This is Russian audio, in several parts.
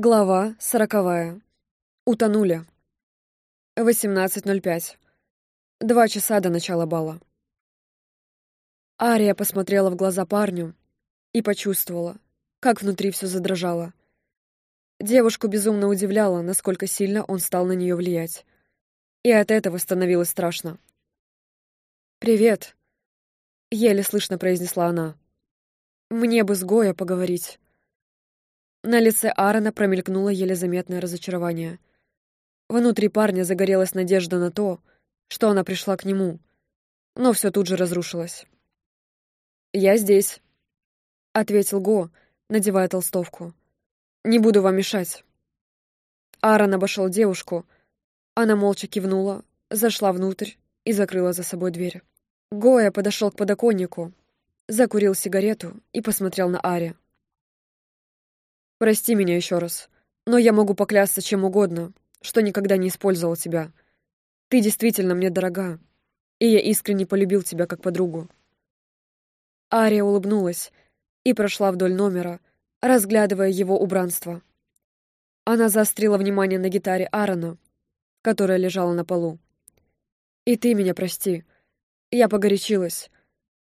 Глава сороковая. Утонули. 18.05. Два часа до начала бала. Ария посмотрела в глаза парню и почувствовала, как внутри все задрожало. Девушку безумно удивляло, насколько сильно он стал на нее влиять. И от этого становилось страшно. «Привет», — еле слышно произнесла она. «Мне бы с Гоя поговорить». На лице Аарона промелькнуло еле заметное разочарование. Внутри парня загорелась надежда на то, что она пришла к нему, но все тут же разрушилось. «Я здесь», — ответил Го, надевая толстовку. «Не буду вам мешать». Аарон обошел девушку. Она молча кивнула, зашла внутрь и закрыла за собой дверь. Гоя подошел к подоконнику, закурил сигарету и посмотрел на Ари. Прости меня еще раз, но я могу поклясться чем угодно, что никогда не использовал тебя. Ты действительно мне дорога, и я искренне полюбил тебя как подругу». Ария улыбнулась и прошла вдоль номера, разглядывая его убранство. Она заострила внимание на гитаре Аарона, которая лежала на полу. «И ты меня прости. Я погорячилась.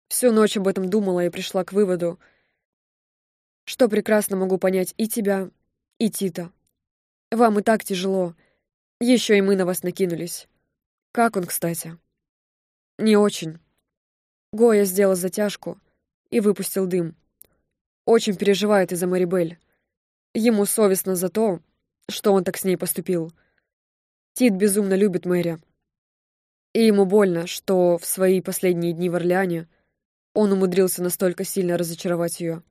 Всю ночь об этом думала и пришла к выводу, что прекрасно могу понять и тебя, и Тита. Вам и так тяжело. Еще и мы на вас накинулись. Как он, кстати? Не очень. Гоя сделал затяжку и выпустил дым. Очень переживает из-за Марибель. Ему совестно за то, что он так с ней поступил. Тит безумно любит Мэри. И ему больно, что в свои последние дни в Орлеане он умудрился настолько сильно разочаровать ее.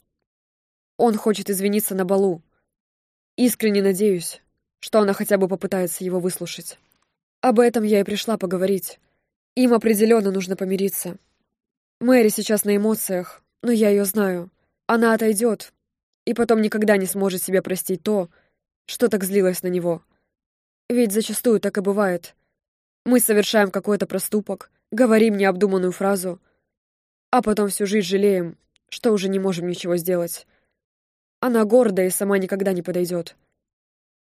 Он хочет извиниться на балу. Искренне надеюсь, что она хотя бы попытается его выслушать. Об этом я и пришла поговорить. Им определенно нужно помириться. Мэри сейчас на эмоциях, но я ее знаю. Она отойдет, и потом никогда не сможет себе простить то, что так злилась на него. Ведь зачастую так и бывает. Мы совершаем какой-то проступок, говорим необдуманную фразу, а потом всю жизнь жалеем, что уже не можем ничего сделать. Она гордая и сама никогда не подойдет.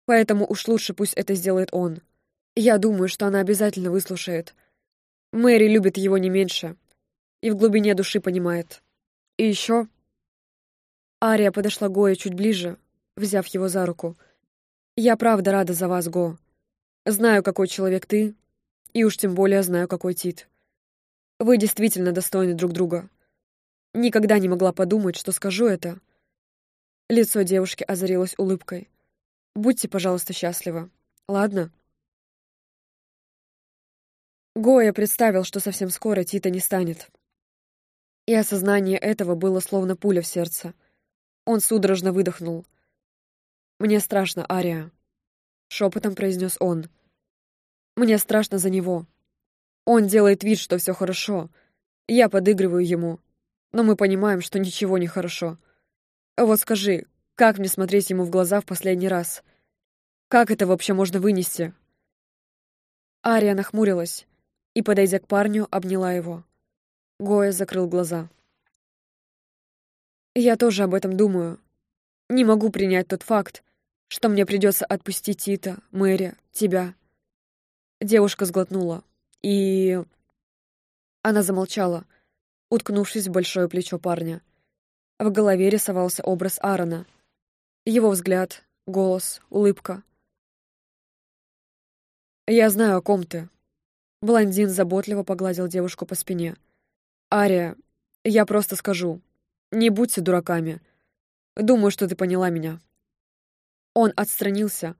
Поэтому уж лучше пусть это сделает он. Я думаю, что она обязательно выслушает. Мэри любит его не меньше. И в глубине души понимает. И еще... Ария подошла Гоя чуть ближе, взяв его за руку. «Я правда рада за вас, Го. Знаю, какой человек ты, и уж тем более знаю, какой Тит. Вы действительно достойны друг друга. Никогда не могла подумать, что скажу это, Лицо девушки озарилось улыбкой. «Будьте, пожалуйста, счастливы. Ладно?» Гоя представил, что совсем скоро Тита не станет. И осознание этого было словно пуля в сердце. Он судорожно выдохнул. «Мне страшно, Ария», — шепотом произнес он. «Мне страшно за него. Он делает вид, что все хорошо. Я подыгрываю ему. Но мы понимаем, что ничего не хорошо. Вот скажи, как мне смотреть ему в глаза в последний раз? Как это вообще можно вынести? Ария нахмурилась и, подойдя к парню, обняла его. Гоя закрыл глаза. Я тоже об этом думаю. Не могу принять тот факт, что мне придется отпустить Тита, Мэри, тебя. Девушка сглотнула, и... Она замолчала, уткнувшись в большое плечо парня. В голове рисовался образ Аарона. Его взгляд, голос, улыбка. «Я знаю, о ком ты». Блондин заботливо погладил девушку по спине. «Ария, я просто скажу. Не будьте дураками. Думаю, что ты поняла меня». Он отстранился,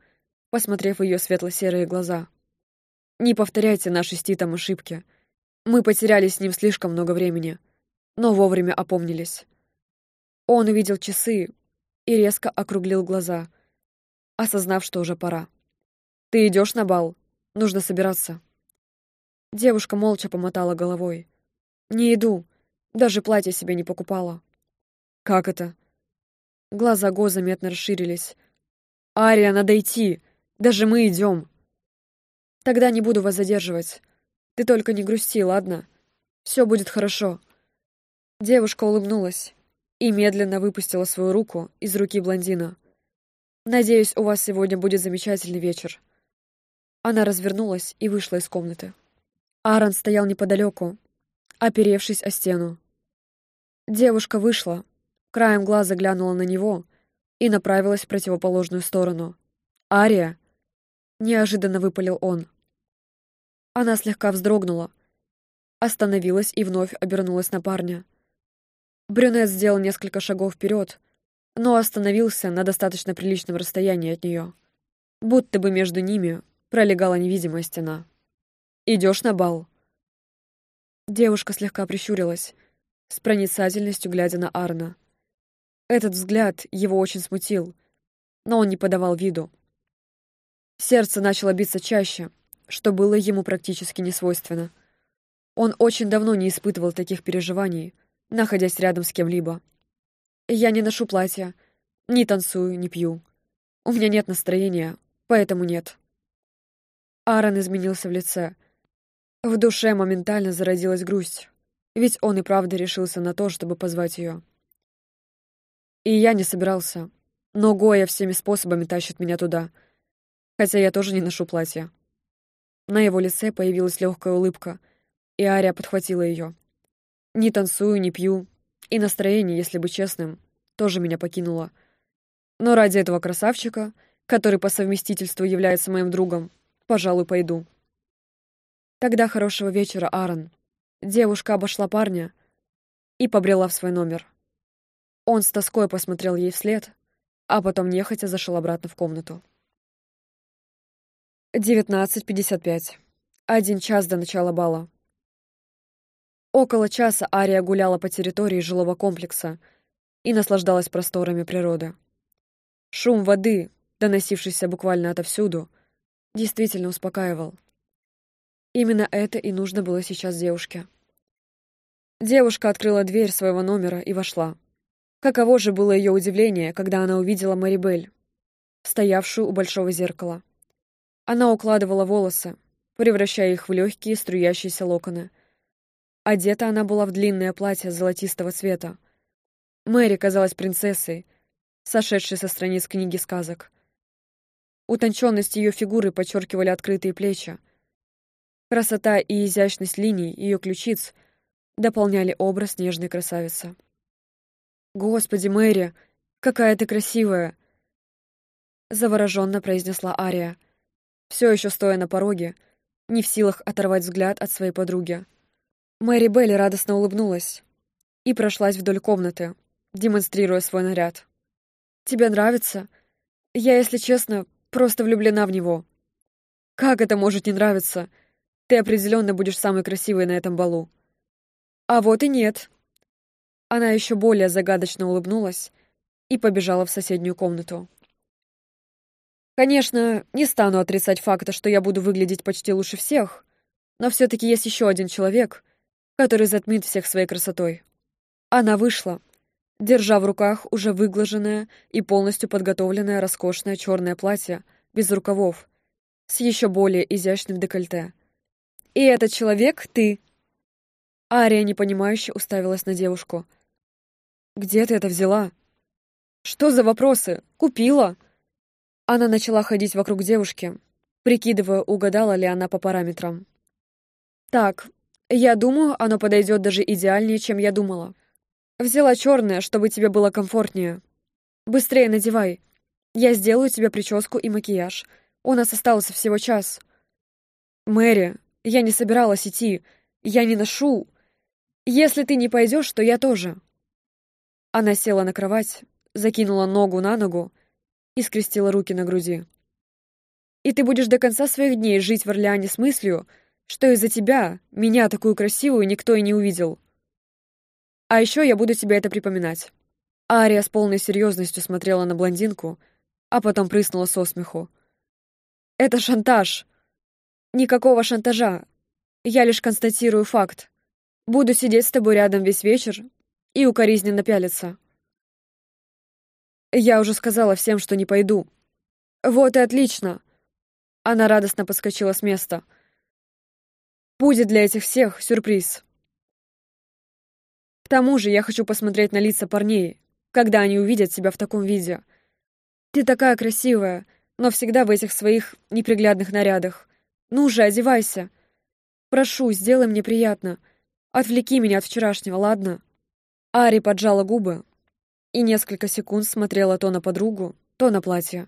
посмотрев ее светло-серые глаза. «Не повторяйте наши с Титом ошибки. Мы потеряли с ним слишком много времени, но вовремя опомнились. Он увидел часы и резко округлил глаза, осознав, что уже пора. «Ты идешь на бал? Нужно собираться». Девушка молча помотала головой. «Не иду. Даже платье себе не покупала». «Как это?» Глаза Го заметно расширились. «Ария, надо идти. Даже мы идем». «Тогда не буду вас задерживать. Ты только не грусти, ладно? Все будет хорошо». Девушка улыбнулась и медленно выпустила свою руку из руки блондина. Надеюсь, у вас сегодня будет замечательный вечер». Она развернулась и вышла из комнаты. Аарон стоял неподалеку, оперевшись о стену. Девушка вышла, краем глаза глянула на него и направилась в противоположную сторону. «Ария!» — неожиданно выпалил он. Она слегка вздрогнула, остановилась и вновь обернулась на парня. Брюнет сделал несколько шагов вперед, но остановился на достаточно приличном расстоянии от нее, будто бы между ними пролегала невидимая стена. «Идешь на бал?» Девушка слегка прищурилась, с проницательностью глядя на Арна. Этот взгляд его очень смутил, но он не подавал виду. Сердце начало биться чаще, что было ему практически не свойственно. Он очень давно не испытывал таких переживаний, находясь рядом с кем-либо. Я не ношу платья, не танцую, не пью. У меня нет настроения, поэтому нет. Аарон изменился в лице. В душе моментально зародилась грусть, ведь он и правда решился на то, чтобы позвать ее. И я не собирался, но Гоя всеми способами тащит меня туда, хотя я тоже не ношу платья. На его лице появилась легкая улыбка, и Ария подхватила ее. Не танцую, не пью, и настроение, если быть честным, тоже меня покинуло. Но ради этого красавчика, который по совместительству является моим другом, пожалуй, пойду. Тогда хорошего вечера, Аарон. Девушка обошла парня и побрела в свой номер. Он с тоской посмотрел ей вслед, а потом нехотя зашел обратно в комнату. 19.55. Один час до начала бала. Около часа Ария гуляла по территории жилого комплекса и наслаждалась просторами природы. Шум воды, доносившийся буквально отовсюду, действительно успокаивал. Именно это и нужно было сейчас девушке. Девушка открыла дверь своего номера и вошла. Каково же было ее удивление, когда она увидела Марибель, стоявшую у большого зеркала. Она укладывала волосы, превращая их в легкие струящиеся локоны. Одета она была в длинное платье золотистого цвета. Мэри казалась принцессой, сошедшей со страниц книги сказок. Утонченность ее фигуры подчеркивали открытые плечи. Красота и изящность линий ее ключиц дополняли образ нежной красавицы. «Господи, Мэри, какая ты красивая!» Завороженно произнесла Ария, все еще стоя на пороге, не в силах оторвать взгляд от своей подруги. Мэри Белли радостно улыбнулась и прошлась вдоль комнаты, демонстрируя свой наряд. «Тебе нравится? Я, если честно, просто влюблена в него. Как это может не нравиться? Ты определенно будешь самой красивой на этом балу». «А вот и нет». Она еще более загадочно улыбнулась и побежала в соседнюю комнату. Конечно, не стану отрицать факта, что я буду выглядеть почти лучше всех, но все-таки есть еще один человек, который затмит всех своей красотой. Она вышла, держа в руках уже выглаженное и полностью подготовленное роскошное черное платье без рукавов, с еще более изящным декольте. «И этот человек — ты!» Ария непонимающе уставилась на девушку. «Где ты это взяла?» «Что за вопросы? Купила!» Она начала ходить вокруг девушки, прикидывая, угадала ли она по параметрам. «Так, я думаю, оно подойдет даже идеальнее, чем я думала. Взяла черное, чтобы тебе было комфортнее. Быстрее надевай. Я сделаю тебе прическу и макияж. У нас остался всего час». «Мэри, я не собиралась идти. Я не ношу. Если ты не пойдешь, то я тоже». Она села на кровать, закинула ногу на ногу и скрестила руки на груди. «И ты будешь до конца своих дней жить в Орлеане с мыслью, что из-за тебя, меня такую красивую, никто и не увидел. А еще я буду тебе это припоминать». Ария с полной серьезностью смотрела на блондинку, а потом прыснула со смеху. «Это шантаж!» «Никакого шантажа. Я лишь констатирую факт. Буду сидеть с тобой рядом весь вечер и укоризненно пялиться». Я уже сказала всем, что не пойду. Вот и отлично. Она радостно подскочила с места. Будет для этих всех сюрприз. К тому же я хочу посмотреть на лица парней, когда они увидят себя в таком виде. Ты такая красивая, но всегда в этих своих неприглядных нарядах. Ну же, одевайся. Прошу, сделай мне приятно. Отвлеки меня от вчерашнего, ладно?» Ари поджала губы и несколько секунд смотрела то на подругу, то на платье,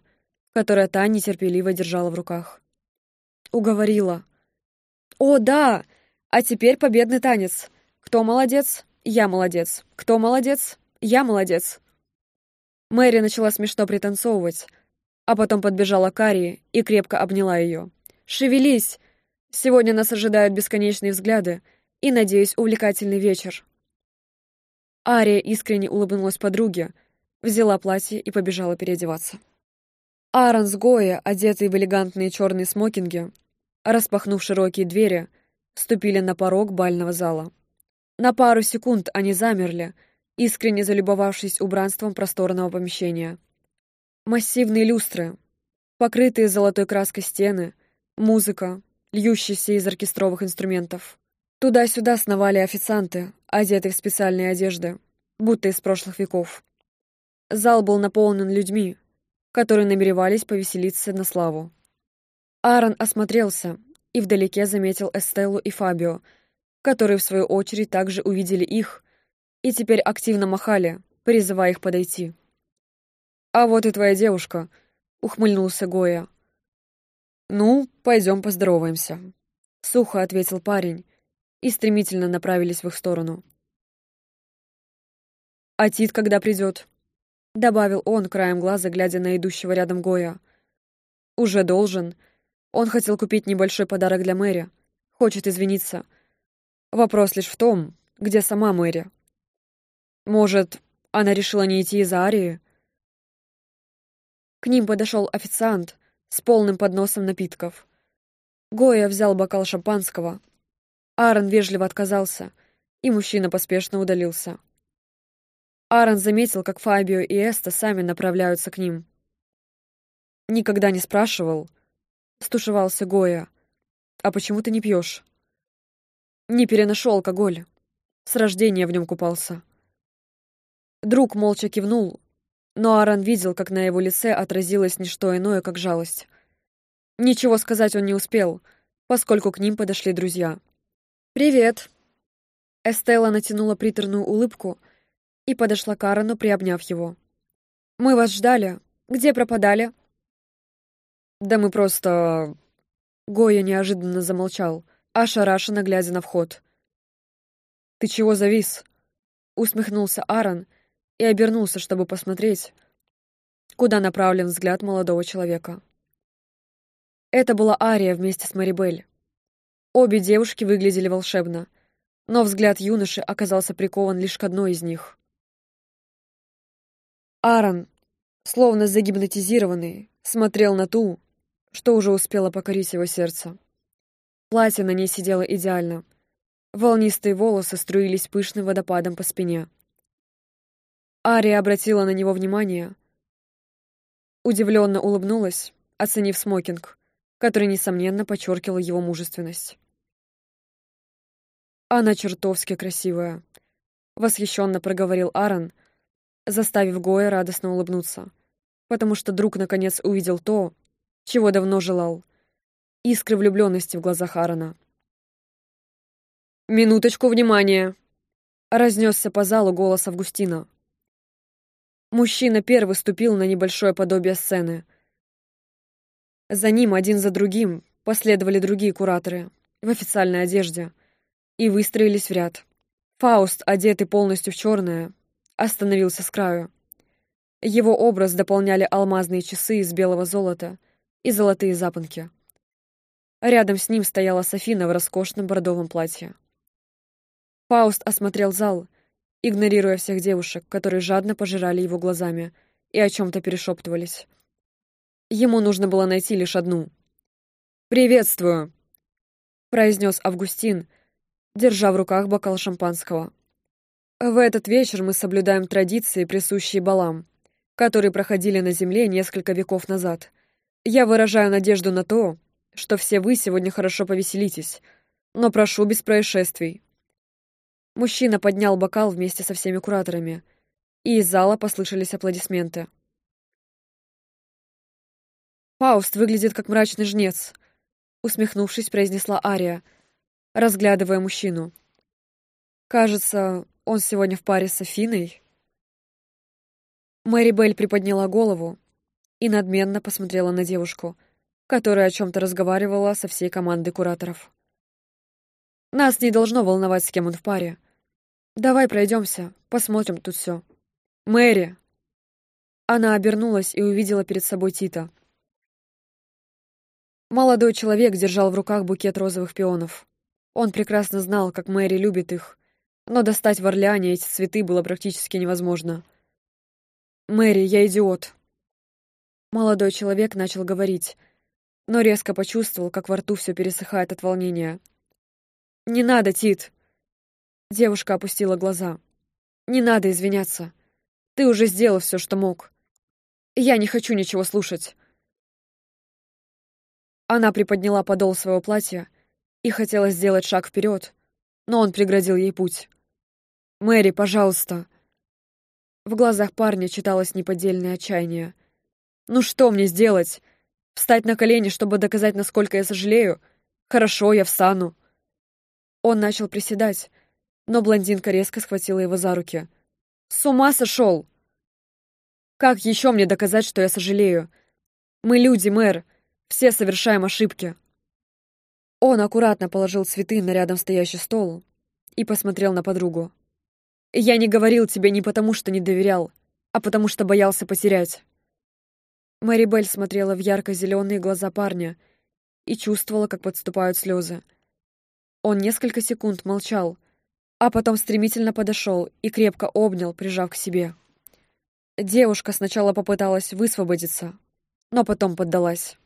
которое та нетерпеливо держала в руках. Уговорила. «О, да! А теперь победный танец. Кто молодец? Я молодец. Кто молодец? Я молодец». Мэри начала смешно пританцовывать, а потом подбежала к Ари и крепко обняла ее. «Шевелись! Сегодня нас ожидают бесконечные взгляды и, надеюсь, увлекательный вечер». Ария искренне улыбнулась подруге, взяла платье и побежала переодеваться. Аарон с Гоя, одетые в элегантные черные смокинги, распахнув широкие двери, ступили на порог бального зала. На пару секунд они замерли, искренне залюбовавшись убранством просторного помещения. Массивные люстры, покрытые золотой краской стены, музыка, льющаяся из оркестровых инструментов. Туда-сюда сновали официанты, одетые в специальные одежды, будто из прошлых веков. Зал был наполнен людьми, которые намеревались повеселиться на славу. Аарон осмотрелся и вдалеке заметил Эстеллу и Фабио, которые, в свою очередь, также увидели их и теперь активно махали, призывая их подойти. «А вот и твоя девушка», — ухмыльнулся Гоя. «Ну, пойдем поздороваемся», — сухо ответил парень, и стремительно направились в их сторону. «А Тит когда придет?» — добавил он, краем глаза, глядя на идущего рядом Гоя. «Уже должен. Он хотел купить небольшой подарок для Мэри. Хочет извиниться. Вопрос лишь в том, где сама Мэри. Может, она решила не идти из Арии?» К ним подошел официант с полным подносом напитков. Гоя взял бокал шампанского, Аарон вежливо отказался, и мужчина поспешно удалился. Аарон заметил, как Фабио и Эста сами направляются к ним. «Никогда не спрашивал», — стушевался Гоя. «А почему ты не пьешь?» «Не переношу алкоголь. С рождения в нем купался». Друг молча кивнул, но Аарон видел, как на его лице отразилось не что иное, как жалость. Ничего сказать он не успел, поскольку к ним подошли друзья. «Привет!» Эстелла натянула приторную улыбку и подошла к Аарону, приобняв его. «Мы вас ждали. Где пропадали?» «Да мы просто...» Гоя неожиданно замолчал, ошарашенно глядя на вход. «Ты чего завис?» Усмехнулся Аарон и обернулся, чтобы посмотреть, куда направлен взгляд молодого человека. Это была Ария вместе с Марибель. Обе девушки выглядели волшебно, но взгляд юноши оказался прикован лишь к одной из них. Аарон, словно загипнотизированный, смотрел на ту, что уже успела покорить его сердце. Платье на ней сидело идеально. Волнистые волосы струились пышным водопадом по спине. Ария обратила на него внимание, удивленно улыбнулась, оценив смокинг, который, несомненно, подчеркивал его мужественность. «Она чертовски красивая», — восхищенно проговорил Аарон, заставив Гоя радостно улыбнуться, потому что друг наконец увидел то, чего давно желал — искры влюбленности в глазах Аарона. «Минуточку внимания!» — разнесся по залу голос Августина. Мужчина первый ступил на небольшое подобие сцены. За ним один за другим последовали другие кураторы в официальной одежде — и выстроились в ряд. Фауст, одетый полностью в черное, остановился с краю. Его образ дополняли алмазные часы из белого золота и золотые запонки. Рядом с ним стояла Софина в роскошном бордовом платье. Фауст осмотрел зал, игнорируя всех девушек, которые жадно пожирали его глазами и о чем-то перешептывались. Ему нужно было найти лишь одну. «Приветствую!» — произнес Августин, держа в руках бокал шампанского. В этот вечер мы соблюдаем традиции, присущие балам, которые проходили на Земле несколько веков назад. Я выражаю надежду на то, что все вы сегодня хорошо повеселитесь, но прошу без происшествий. Мужчина поднял бокал вместе со всеми кураторами, и из зала послышались аплодисменты. Фауст выглядит как мрачный жнец, усмехнувшись, произнесла Ария, разглядывая мужчину. Кажется, он сегодня в паре с Афиной. Мэри Белль приподняла голову и надменно посмотрела на девушку, которая о чем-то разговаривала со всей командой кураторов. Нас не должно волновать, с кем он в паре. Давай пройдемся, посмотрим тут все. Мэри! Она обернулась и увидела перед собой Тита. Молодой человек держал в руках букет розовых пионов. Он прекрасно знал, как Мэри любит их, но достать в Орлеане эти цветы было практически невозможно. «Мэри, я идиот!» Молодой человек начал говорить, но резко почувствовал, как во рту все пересыхает от волнения. «Не надо, Тит!» Девушка опустила глаза. «Не надо извиняться. Ты уже сделал все, что мог. Я не хочу ничего слушать». Она приподняла подол своего платья и хотела сделать шаг вперед, но он преградил ей путь. «Мэри, пожалуйста!» В глазах парня читалось неподдельное отчаяние. «Ну что мне сделать? Встать на колени, чтобы доказать, насколько я сожалею? Хорошо, я встану». Он начал приседать, но блондинка резко схватила его за руки. «С ума сошел!» «Как еще мне доказать, что я сожалею? Мы люди, мэр, все совершаем ошибки». Он аккуратно положил цветы на рядом стоящий стол и посмотрел на подругу. «Я не говорил тебе не потому, что не доверял, а потому что боялся потерять». Мэри Белль смотрела в ярко-зеленые глаза парня и чувствовала, как подступают слезы. Он несколько секунд молчал, а потом стремительно подошел и крепко обнял, прижав к себе. Девушка сначала попыталась высвободиться, но потом поддалась.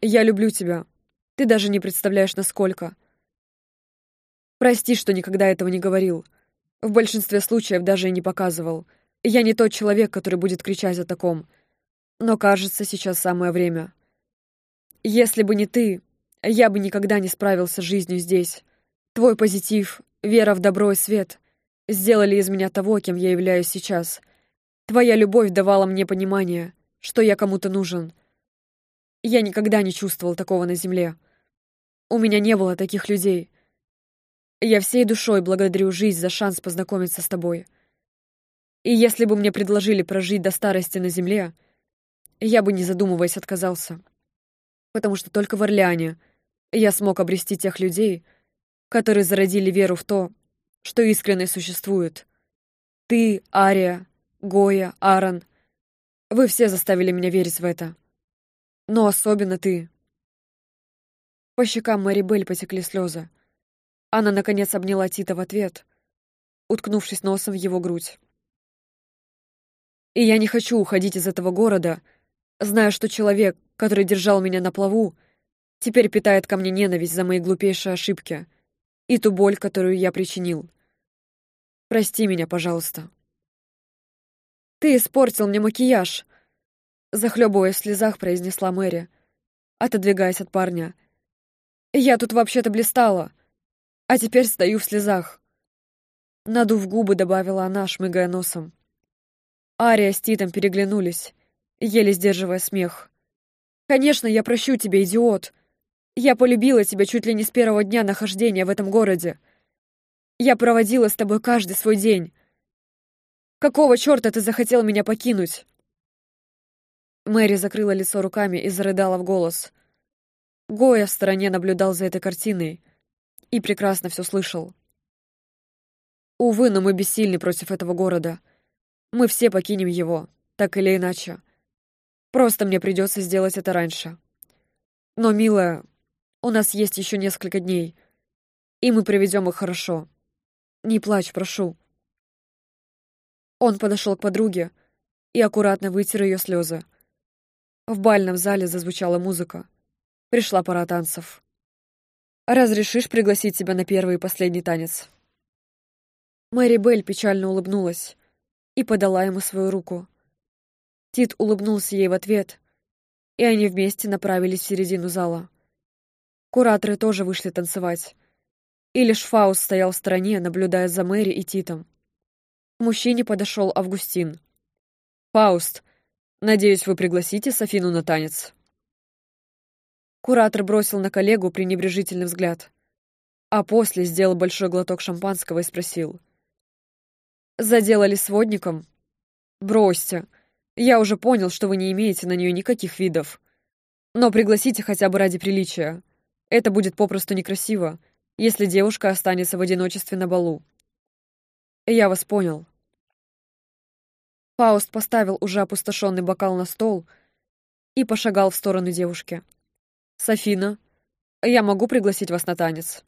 «Я люблю тебя. Ты даже не представляешь, насколько. Прости, что никогда этого не говорил. В большинстве случаев даже и не показывал. Я не тот человек, который будет кричать о таком. Но, кажется, сейчас самое время. Если бы не ты, я бы никогда не справился с жизнью здесь. Твой позитив, вера в добро и свет сделали из меня того, кем я являюсь сейчас. Твоя любовь давала мне понимание, что я кому-то нужен. Я никогда не чувствовал такого на земле. У меня не было таких людей. Я всей душой благодарю жизнь за шанс познакомиться с тобой. И если бы мне предложили прожить до старости на земле, я бы, не задумываясь, отказался. Потому что только в Орлеане я смог обрести тех людей, которые зародили веру в то, что искренне существует. Ты, Ария, Гоя, Аарон. Вы все заставили меня верить в это. Но особенно ты. По щекам Мэри Белль потекли слезы. Она, наконец, обняла Тита в ответ, уткнувшись носом в его грудь. «И я не хочу уходить из этого города, зная, что человек, который держал меня на плаву, теперь питает ко мне ненависть за мои глупейшие ошибки и ту боль, которую я причинил. Прости меня, пожалуйста». «Ты испортил мне макияж!» Захлебываясь в слезах, произнесла Мэри, отодвигаясь от парня. «Я тут вообще-то блистала!» А теперь стою в слезах. Надув губы, добавила она, шмыгая носом. Ария с Титом переглянулись, еле сдерживая смех. «Конечно, я прощу тебя, идиот. Я полюбила тебя чуть ли не с первого дня нахождения в этом городе. Я проводила с тобой каждый свой день. Какого черта ты захотел меня покинуть?» Мэри закрыла лицо руками и зарыдала в голос. Гоя в стороне наблюдал за этой картиной — и прекрасно все слышал. Увы, но мы бессильны против этого города. Мы все покинем его, так или иначе. Просто мне придется сделать это раньше. Но, милая, у нас есть еще несколько дней, и мы проведем их хорошо. Не плачь, прошу. Он подошел к подруге и аккуратно вытер ее слезы. В бальном зале зазвучала музыка. Пришла пора танцев. Разрешишь пригласить тебя на первый и последний танец?» Мэри Белль печально улыбнулась и подала ему свою руку. Тит улыбнулся ей в ответ, и они вместе направились в середину зала. Кураторы тоже вышли танцевать, и лишь Фауст стоял в стороне, наблюдая за Мэри и Титом. К мужчине подошел Августин. «Фауст, Надеюсь, вы пригласите Софину на танец. Куратор бросил на коллегу пренебрежительный взгляд, а после сделал большой глоток шампанского и спросил. «Заделали сводником? Бросьте. Я уже понял, что вы не имеете на нее никаких видов. Но пригласите хотя бы ради приличия. Это будет попросту некрасиво, если девушка останется в одиночестве на балу. Я вас понял. Фауст поставил уже опустошенный бокал на стол и пошагал в сторону девушки. «Софина, я могу пригласить вас на танец?»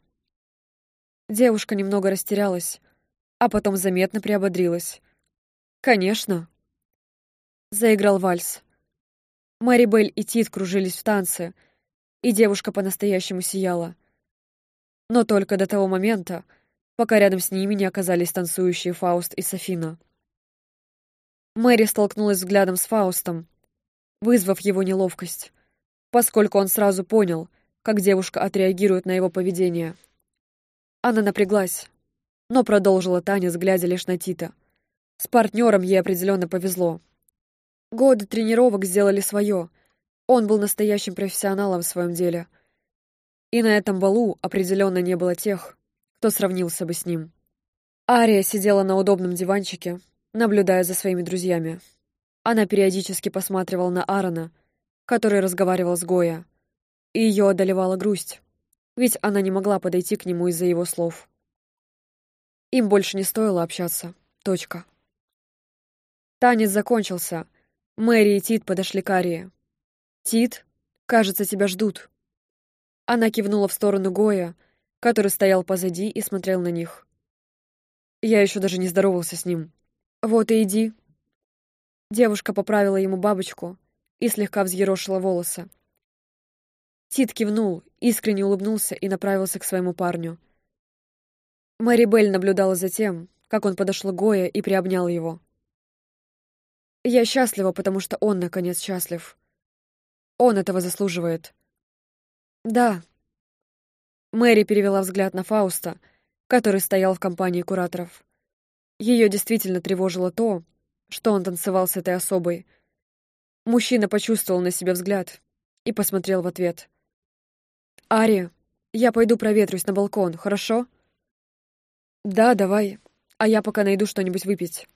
Девушка немного растерялась, а потом заметно приободрилась. «Конечно!» Заиграл вальс. Мэри Белль и Тит кружились в танце, и девушка по-настоящему сияла. Но только до того момента, пока рядом с ними не оказались танцующие Фауст и Софина. Мэри столкнулась взглядом с Фаустом, вызвав его неловкость, поскольку он сразу понял, как девушка отреагирует на его поведение. Она напряглась, но продолжила танец, глядя лишь на Тита. С партнером ей определенно повезло. Годы тренировок сделали свое. Он был настоящим профессионалом в своем деле. И на этом балу определенно не было тех, кто сравнился бы с ним. Ария сидела на удобном диванчике, наблюдая за своими друзьями. Она периодически посматривала на Аарона, который разговаривал с Гоя, и ее одолевала грусть, ведь она не могла подойти к нему из-за его слов. Им больше не стоило общаться. Точка. Танец закончился. Мэри и Тит подошли к Арии. «Тит, кажется, тебя ждут». Она кивнула в сторону Гоя, который стоял позади и смотрел на них. Я еще даже не здоровался с ним. «Вот и иди». Девушка поправила ему бабочку и слегка взъерошила волосы. Тит кивнул, искренне улыбнулся и направился к своему парню. Мэри Белль наблюдала за тем, как он подошел к Гоя и приобнял его. «Я счастлива, потому что он, наконец, счастлив. Он этого заслуживает». «Да». Мэри перевела взгляд на Фауста, который стоял в компании кураторов. Ее действительно тревожило то, что он танцевал с этой особой. Мужчина почувствовал на себе взгляд и посмотрел в ответ. «Ари, я пойду проветрюсь на балкон, хорошо?» «Да, давай, а я пока найду что-нибудь выпить».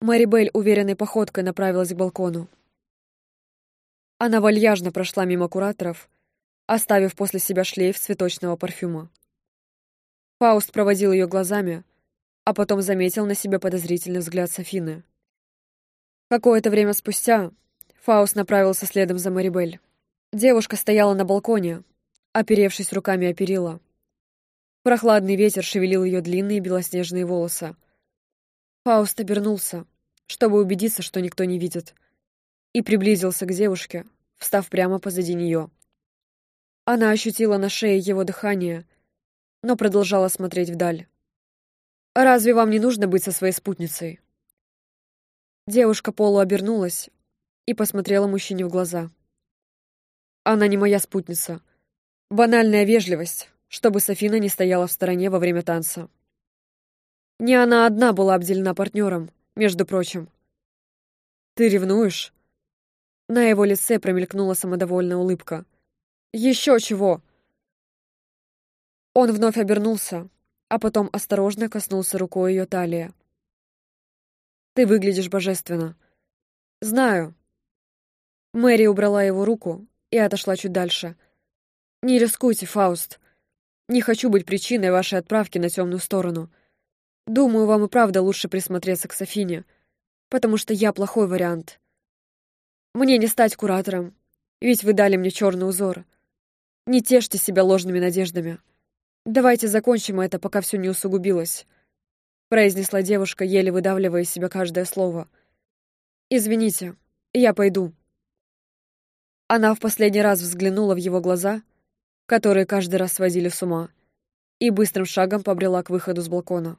Мэри Белль уверенной походкой направилась к балкону. Она вальяжно прошла мимо кураторов, оставив после себя шлейф цветочного парфюма. Фауст проводил ее глазами, а потом заметил на себе подозрительный взгляд Софины. Какое-то время спустя Фауст направился следом за Марибель. Девушка стояла на балконе, оперевшись руками о перила. Прохладный ветер шевелил ее длинные белоснежные волосы. Фауст обернулся, чтобы убедиться, что никто не видит, и приблизился к девушке, встав прямо позади нее. Она ощутила на шее его дыхание, но продолжала смотреть вдаль. «Разве вам не нужно быть со своей спутницей?» Девушка полуобернулась и посмотрела мужчине в глаза. «Она не моя спутница. Банальная вежливость, чтобы Софина не стояла в стороне во время танца. Не она одна была обделена партнером, между прочим. Ты ревнуешь?» На его лице промелькнула самодовольная улыбка. «Еще чего!» Он вновь обернулся, а потом осторожно коснулся рукой ее талии. «Ты выглядишь божественно». «Знаю». Мэри убрала его руку и отошла чуть дальше. «Не рискуйте, Фауст. Не хочу быть причиной вашей отправки на темную сторону. Думаю, вам и правда лучше присмотреться к Софине, потому что я плохой вариант. Мне не стать куратором, ведь вы дали мне черный узор. Не тешьте себя ложными надеждами». «Давайте закончим это, пока все не усугубилось», — произнесла девушка, еле выдавливая из себя каждое слово. «Извините, я пойду». Она в последний раз взглянула в его глаза, которые каждый раз сводили с ума, и быстрым шагом побрела к выходу с балкона.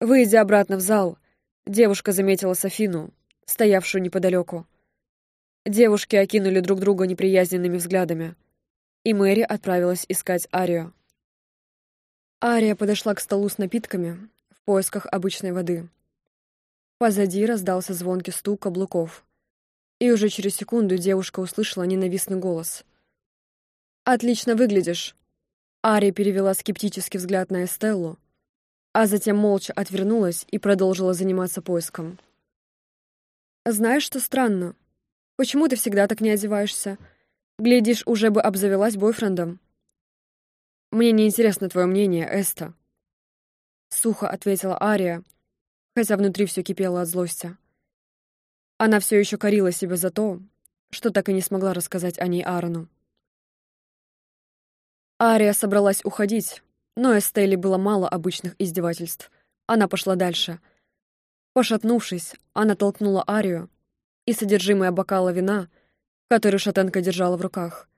Выйдя обратно в зал, девушка заметила Софину, стоявшую неподалеку. Девушки окинули друг друга неприязненными взглядами — и Мэри отправилась искать Арию. Ария подошла к столу с напитками в поисках обычной воды. Позади раздался звонкий стук каблуков. И уже через секунду девушка услышала ненавистный голос. «Отлично выглядишь!» Ария перевела скептический взгляд на Эстеллу, а затем молча отвернулась и продолжила заниматься поиском. «Знаешь, что странно? Почему ты всегда так не одеваешься? Глядишь, уже бы обзавелась бойфрендом». «Мне не интересно твое мнение, Эста», — сухо ответила Ария, хотя внутри все кипело от злости. Она все еще корила себя за то, что так и не смогла рассказать о ней Аарону. Ария собралась уходить, но Эстелле было мало обычных издевательств. Она пошла дальше. Пошатнувшись, она толкнула Арию, и содержимое бокала вина, который шатенка держала в руках,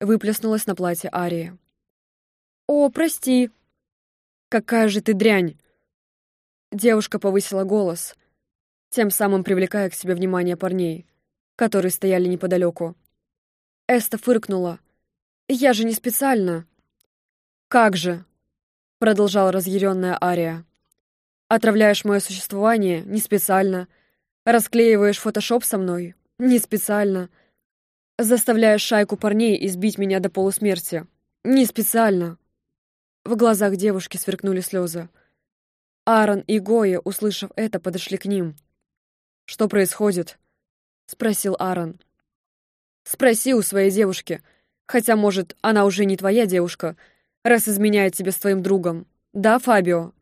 выплеснулось на платье Арии. «О, прости!» «Какая же ты дрянь!» Девушка повысила голос, тем самым привлекая к себе внимание парней, которые стояли неподалеку. Эста фыркнула, «Я же не специально!» «Как же?» — продолжала разъяренная Ария. «Отравляешь мое существование не специально. Расклеиваешь фотошоп со мной не специально. Заставляешь шайку парней избить меня до полусмерти не специально». В глазах девушки сверкнули слезы. Аарон и Гоя, услышав это, подошли к ним. «Что происходит?» — спросил Аарон. «Спроси у своей девушки», Хотя, может, она уже не твоя девушка, раз изменяет тебе с твоим другом. Да, Фабио?»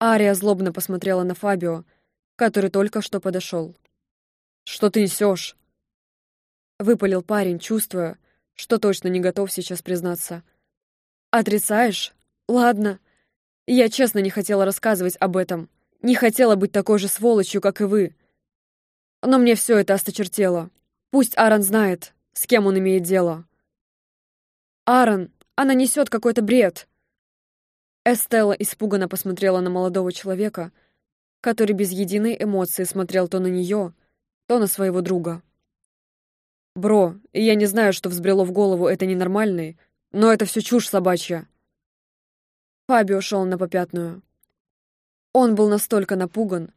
Ария злобно посмотрела на Фабио, который только что подошел. «Что ты несешь?» Выпалил парень, чувствуя, что точно не готов сейчас признаться. «Отрицаешь? Ладно. Я честно не хотела рассказывать об этом. Не хотела быть такой же сволочью, как и вы. Но мне все это осточертело. Пусть Аарон знает, с кем он имеет дело. «Аарон, она несет какой-то бред!» Эстелла испуганно посмотрела на молодого человека, который без единой эмоции смотрел то на нее, то на своего друга. «Бро, я не знаю, что взбрело в голову это ненормальный, но это все чушь собачья». Фабио шел на попятную. Он был настолько напуган,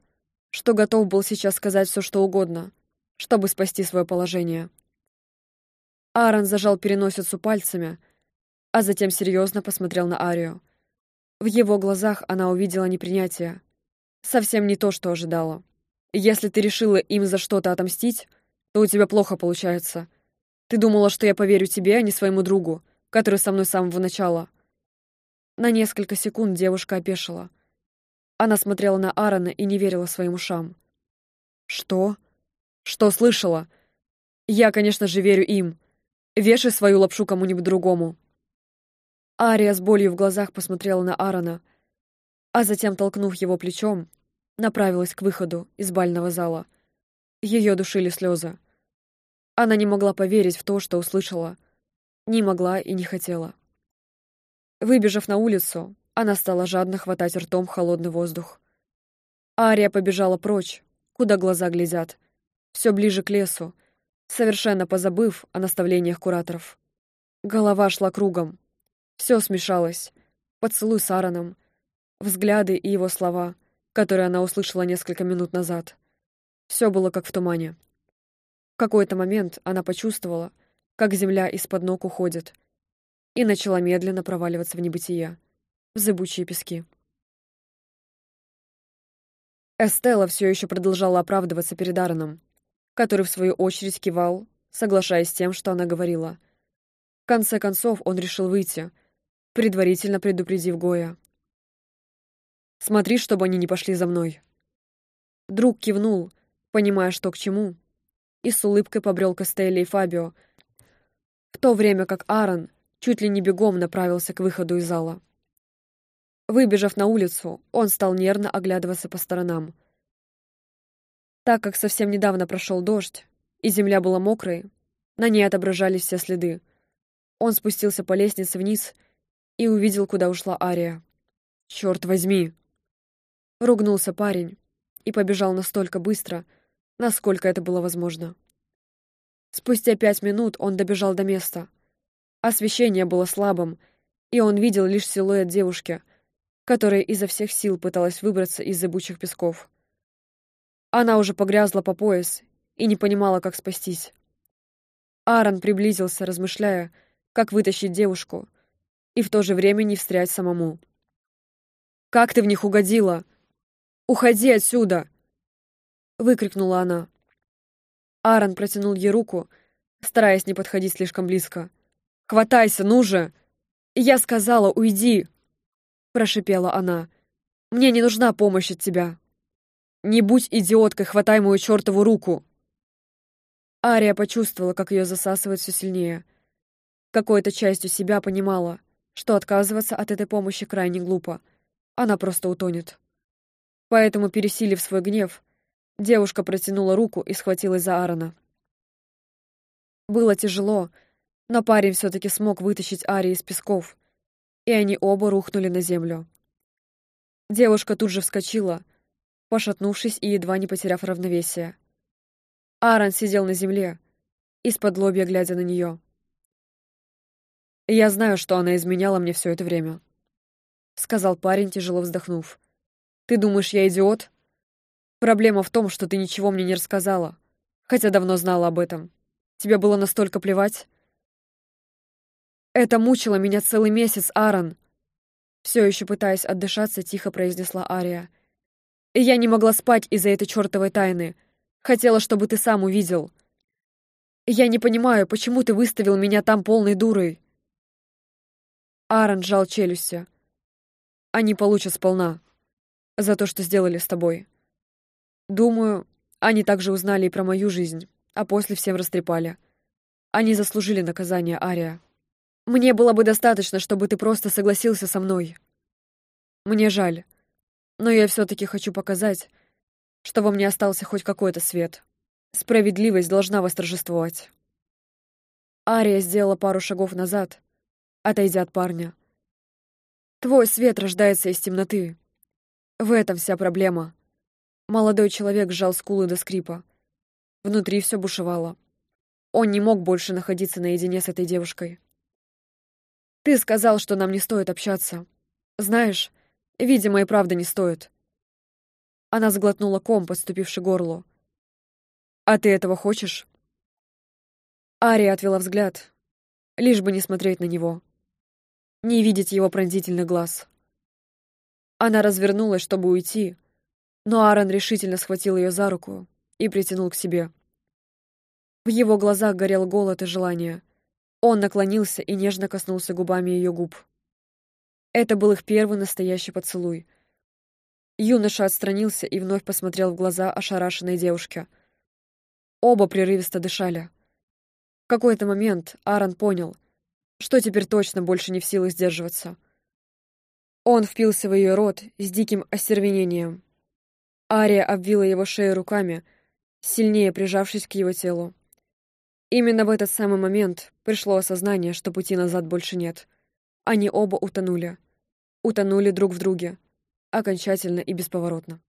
что готов был сейчас сказать все, что угодно, чтобы спасти свое положение. Аарон зажал переносицу пальцами, а затем серьезно посмотрел на Арию. В его глазах она увидела непринятие. Совсем не то, что ожидала. Если ты решила им за что-то отомстить, то у тебя плохо получается. Ты думала, что я поверю тебе, а не своему другу, который со мной с самого начала. На несколько секунд девушка опешила. Она смотрела на Аарона и не верила своим ушам. «Что? Что слышала? Я, конечно же, верю им. Вешай свою лапшу кому-нибудь другому». Ария с болью в глазах посмотрела на Аарона, а затем, толкнув его плечом, направилась к выходу из бального зала. Ее душили слезы. Она не могла поверить в то, что услышала. Не могла и не хотела. Выбежав на улицу, она стала жадно хватать ртом холодный воздух. Ария побежала прочь, куда глаза глядят, все ближе к лесу, совершенно позабыв о наставлениях кураторов. Голова шла кругом. Все смешалось. Поцелуй с Аароном, взгляды и его слова, которые она услышала несколько минут назад. Все было как в тумане. В какой-то момент она почувствовала, как земля из-под ног уходит, и начала медленно проваливаться в небытие, в зыбучие пески. Эстелла все еще продолжала оправдываться перед Аароном, который, в свою очередь, кивал, соглашаясь с тем, что она говорила. В конце концов, он решил выйти, предварительно предупредив Гоя. «Смотри, чтобы они не пошли за мной». Друг кивнул, понимая, что к чему, и с улыбкой побрел к Эстелле и Фабио, в то время как Аарон чуть ли не бегом направился к выходу из зала. Выбежав на улицу, он стал нервно оглядываться по сторонам — так как совсем недавно прошел дождь, и земля была мокрой, на ней отображались все следы. Он спустился по лестнице вниз и увидел, куда ушла Ария. «Черт возьми!» Ругнулся парень и побежал настолько быстро, насколько это было возможно. Спустя пять минут он добежал до места. Освещение было слабым, и он видел лишь силуэт девушки, которая изо всех сил пыталась выбраться из зыбучих песков. Она уже погрязла по пояс и не понимала, как спастись. Аарон приблизился, размышляя, как вытащить девушку и в то же время не встрять самому. «Как ты в них угодила? Уходи отсюда!» — выкрикнула она. Аарон протянул ей руку, стараясь не подходить слишком близко. «Хватайся, ну же!» «Я сказала, уйди!» — прошипела она. «Мне не нужна помощь от тебя!» «Не будь идиоткой, хватай мою чертову руку!» Ария почувствовала, как ее засасывает все сильнее. Какой-то частью себя понимала, что отказываться от этой помощи крайне глупо. Она просто утонет. Поэтому, пересилив свой гнев, девушка протянула руку и схватилась за Аарона. Было тяжело, но парень все-таки смог вытащить Ари из песков, и они оба рухнули на землю. Девушка тут же вскочила, пошатнувшись и едва не потеряв равновесие. Аарон сидел на земле, из-под лобья глядя на нее. «Я знаю, что она изменяла мне все это время», — сказал парень, тяжело вздохнув. «Ты думаешь, я идиот? Проблема в том, что ты ничего мне не рассказала, хотя давно знала об этом. Тебе было настолько плевать?» «Это мучило меня целый месяц, Аарон!» Все еще пытаясь отдышаться, тихо произнесла Ария. «И я не могла спать из-за этой чертовой тайны. Хотела, чтобы ты сам увидел. Я не понимаю, почему ты выставил меня там полной дурой. Аарон сжал челюсти. Они получат сполна. За то, что сделали с тобой. Думаю, они также узнали и про мою жизнь, а после всем растрепали. Они заслужили наказание, Ария. Мне было бы достаточно, чтобы ты просто согласился со мной. Мне жаль, но я все-таки хочу показать, что во мне остался хоть какой-то свет. Справедливость должна восторжествовать. Ария сделала пару шагов назад, отойдя от парня. Твой свет рождается из темноты. В этом вся проблема. Молодой человек сжал скулы до скрипа. Внутри все бушевало. Он не мог больше находиться наедине с этой девушкой. Ты сказал, что нам не стоит общаться. Знаешь, видимо, и правда не стоит. Она сглотнула ком, подступивший горлу. «А ты этого хочешь?» Ария отвела взгляд, лишь бы не смотреть на него. Не видеть его пронзительных глаз. Она развернулась, чтобы уйти, но Аарон решительно схватил ее за руку и притянул к себе. В его глазах горел голод и желание. Он наклонился и нежно коснулся губами ее губ. Это был их первый настоящий поцелуй — Юноша отстранился и вновь посмотрел в глаза ошарашенной девушке. Оба прерывисто дышали. В какой-то момент Аарон понял, что теперь точно больше не в силах сдерживаться. Он впился в ее рот с диким остервенением. Ария обвила его шею руками, сильнее прижавшись к его телу. Именно в этот самый момент пришло осознание, что пути назад больше нет. Они оба утонули. Утонули друг в друге окончательно и бесповоротно.